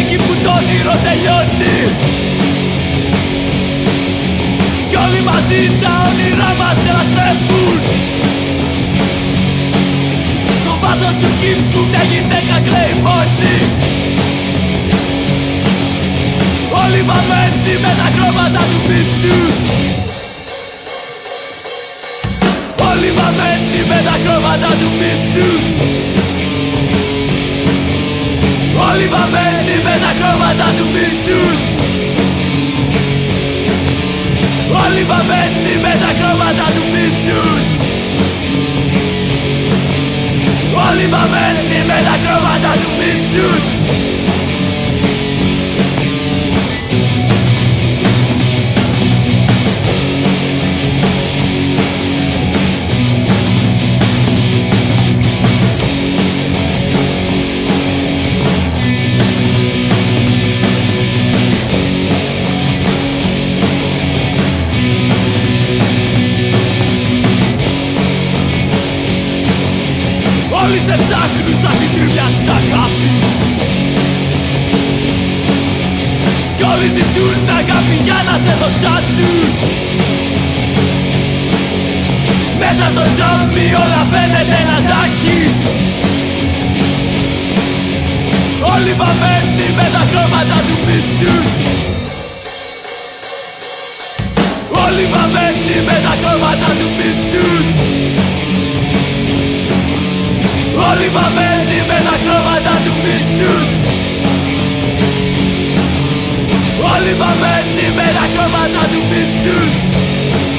εκεί που το όνειρο τελειώνει. Κι όλοι μαζί τα όνειρά μας τελασπεύουν Στο βάθος του κήπου μια γυναίκα κλαίει μόνη Όλοι βαμμένοι με τα χρώματα του μίσους. Όλοι βαμμένοι με τα χρώματα του μίσους Όλοι βαμμένοι με τα χρώματα του μίσους Όλοι βαμμένοι με τα χρώματα του Όλοι σε ψάχνουν στα συντρίμια της αγάπης. Κι όλοι ζητούν αγάπη για να σε δοξάσουν. Μέσα από το τζάμι όλα φαίνεται να τα έχεις. Όλοι βαμμένοι με τα χρώματα του μίσους Όλοι βαμμένοι με τα χρώματα του μίσους Όλοι βαμμένοι με τα χρώματα του μίσους Όλοι βαμμένοι με τα χρώματα του μίσους Ε, Με τα χρώματα του μίσους